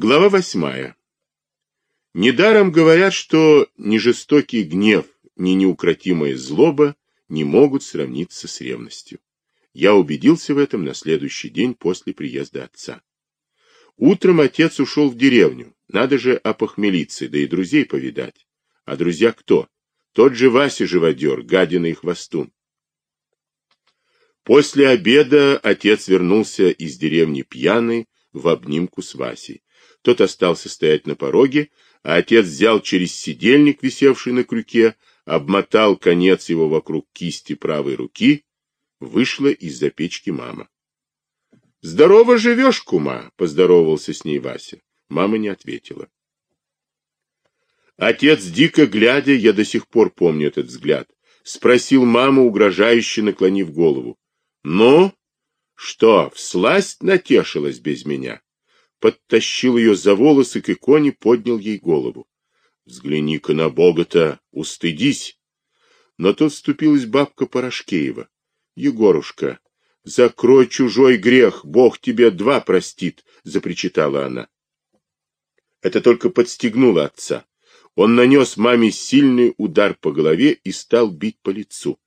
Глава восьмая. Недаром говорят, что ни жестокий гнев, ни неукротимая злоба не могут сравниться с ревностью. Я убедился в этом на следующий день после приезда отца. Утром отец ушел в деревню. Надо же опохмелиться, да и друзей повидать. А друзья кто? Тот же Вася Живодер, гадина и хвостун. После обеда отец вернулся из деревни пьяный в обнимку с Васей. Тот остался стоять на пороге, а отец взял через сидельник, висевший на крюке, обмотал конец его вокруг кисти правой руки, вышла из-за печки мама. — Здорово живешь, кума! — поздоровался с ней Вася. Мама не ответила. Отец, дико глядя, я до сих пор помню этот взгляд, спросил маму, угрожающе наклонив голову. — Ну, что, всласть натешилась без меня? Подтащил ее за волосы к иконе, поднял ей голову. Взгляни-ка на Бога-то, устыдись. Но тут вступилась бабка Порошкеева. Егорушка, закрой чужой грех, Бог тебе два простит, запричитала она. Это только подстегнуло отца. Он нанес маме сильный удар по голове и стал бить по лицу.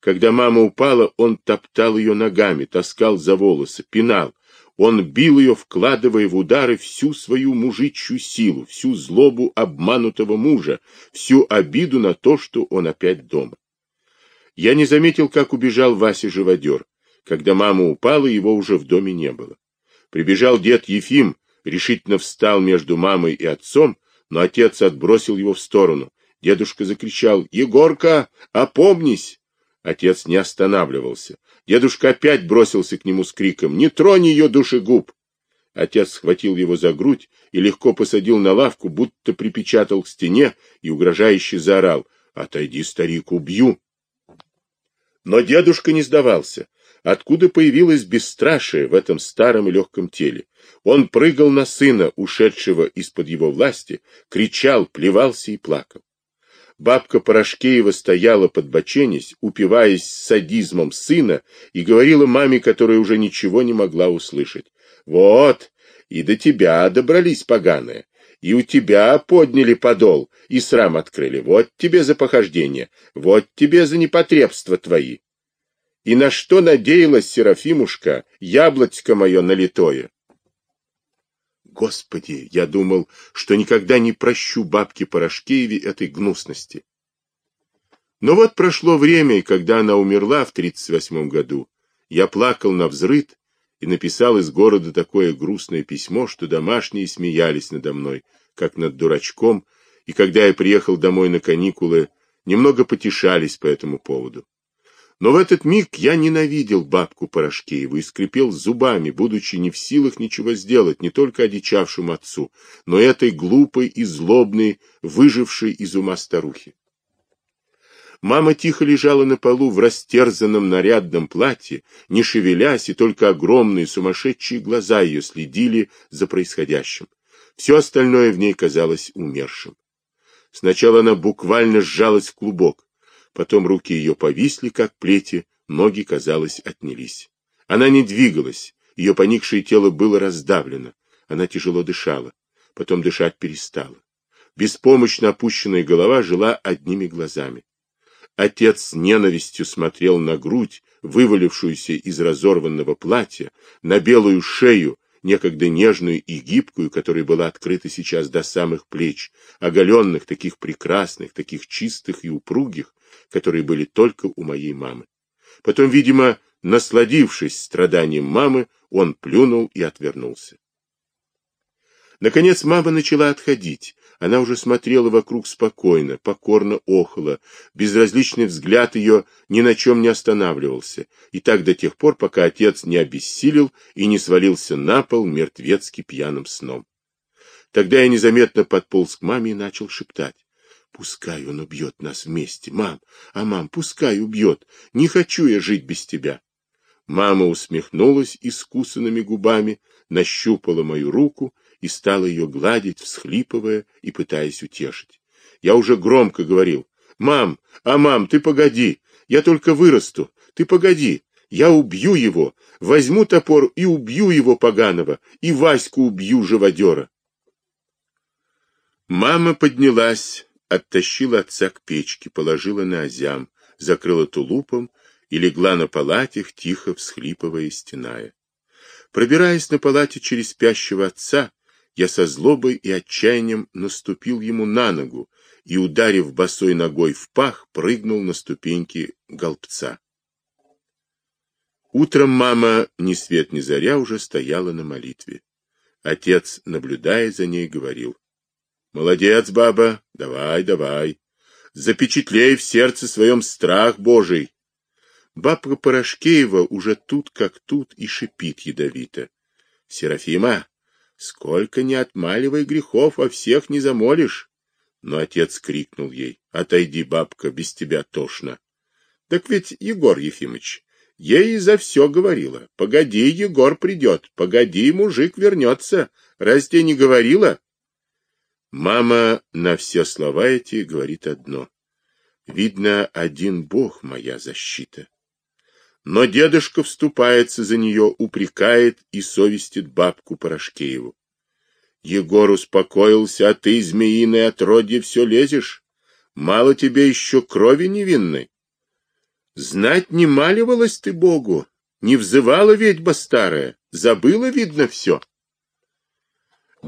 Когда мама упала, он топтал ее ногами, таскал за волосы, пинал, он бил ее, вкладывая в удары всю свою мужичью силу, всю злобу обманутого мужа, всю обиду на то, что он опять дома. Я не заметил, как убежал Вася живодер. Когда мама упала, его уже в доме не было. Прибежал дед Ефим, решительно встал между мамой и отцом, но отец отбросил его в сторону. Дедушка закричал «Егорка, опомнись!» Отец не останавливался. Дедушка опять бросился к нему с криком «Не тронь ее, душегуб!» Отец схватил его за грудь и легко посадил на лавку, будто припечатал к стене и угрожающе заорал «Отойди, старик, убью!» Но дедушка не сдавался. Откуда появилось бесстрашие в этом старом и легком теле? Он прыгал на сына, ушедшего из-под его власти, кричал, плевался и плакал. Бабка Порошкеева стояла под боченись, упиваясь садизмом сына, и говорила маме, которая уже ничего не могла услышать. «Вот, и до тебя добрались поганые, и у тебя подняли подол, и срам открыли. Вот тебе за похождение, вот тебе за непотребства твои». И на что надеялась Серафимушка, яблочко мое налитое? Господи, я думал, что никогда не прощу бабке Порошкееве этой гнусности. Но вот прошло время, и когда она умерла в 38 году, я плакал на взрыд и написал из города такое грустное письмо, что домашние смеялись надо мной, как над дурачком, и когда я приехал домой на каникулы, немного потешались по этому поводу. Но в этот миг я ненавидел бабку Порошкееву и скрипел зубами, будучи не в силах ничего сделать не только одичавшему отцу, но и этой глупой и злобной, выжившей из ума старухи. Мама тихо лежала на полу в растерзанном нарядном платье, не шевелясь, и только огромные сумасшедшие глаза ее следили за происходящим. Все остальное в ней казалось умершим. Сначала она буквально сжалась в клубок, Потом руки ее повисли, как плети, ноги, казалось, отнялись. Она не двигалась, ее поникшее тело было раздавлено. Она тяжело дышала, потом дышать перестала. Беспомощно опущенная голова жила одними глазами. Отец с ненавистью смотрел на грудь, вывалившуюся из разорванного платья, на белую шею, некогда нежную и гибкую, которая была открыта сейчас до самых плеч, оголенных, таких прекрасных, таких чистых и упругих, которые были только у моей мамы. Потом, видимо, насладившись страданием мамы, он плюнул и отвернулся. Наконец мама начала отходить. Она уже смотрела вокруг спокойно, покорно охала, безразличный взгляд ее ни на чем не останавливался, и так до тех пор, пока отец не обессилел и не свалился на пол мертвецки пьяным сном. Тогда я незаметно подполз к маме и начал шептать. Пускай он убьет нас вместе, мам. А мам, пускай убьет. Не хочу я жить без тебя. Мама усмехнулась искусанными губами, нащупала мою руку и стала ее гладить, всхлипывая и пытаясь утешить. Я уже громко говорил. «Мам, а мам, ты погоди, я только вырасту, ты погоди, я убью его, возьму топор и убью его поганого, и Ваську убью живодера». Мама поднялась, оттащила отца к печке, положила на озям, закрыла тулупом и легла на палатях, тихо всхлипывая и стеная. Пробираясь на палате через спящего отца, я со злобой и отчаянием наступил ему на ногу и, ударив босой ногой в пах, прыгнул на ступеньки голбца. Утром мама, ни свет ни заря, уже стояла на молитве. Отец, наблюдая за ней, говорил, «Молодец, баба, давай, давай, запечатлей в сердце своем страх Божий». Бабка Порошкеева уже тут как тут и шипит ядовито. «Серафима, сколько не отмаливай грехов, а всех не замолишь». Но отец крикнул ей, «Отойди, бабка, без тебя тошно». «Так ведь, Егор Ефимович, Ей за все говорила. Погоди, Егор придет, погоди, мужик вернется. Раз тебе не говорила? Мама на все слова эти говорит одно. Видно, один Бог моя защита. Но дедушка вступается за нее, упрекает и совестит бабку Порошкееву. Егор успокоился, а ты, змеиное отродье, все лезешь. Мало тебе еще крови невинной. Знать не маливалась ты Богу, не взывала ведьба старая, забыла, видно, все.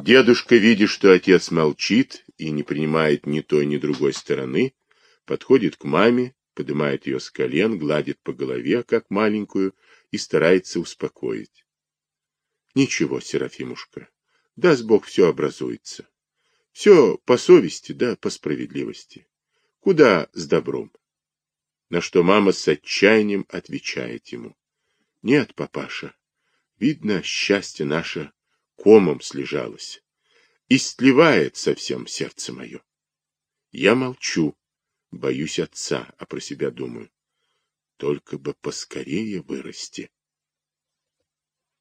Дедушка, видя, что отец молчит и не принимает ни той, ни другой стороны, подходит к маме, поднимает ее с колен, гладит по голове, как маленькую, и старается успокоить. Ничего, Серафимушка, даст Бог все образуется. Все по совести, да по справедливости. Куда с добром? на что мама с отчаянием отвечает ему. Нет, папаша, видно, счастье наше комом слежалось и сливает совсем сердце мое. Я молчу, боюсь отца, а про себя думаю. Только бы поскорее вырасти.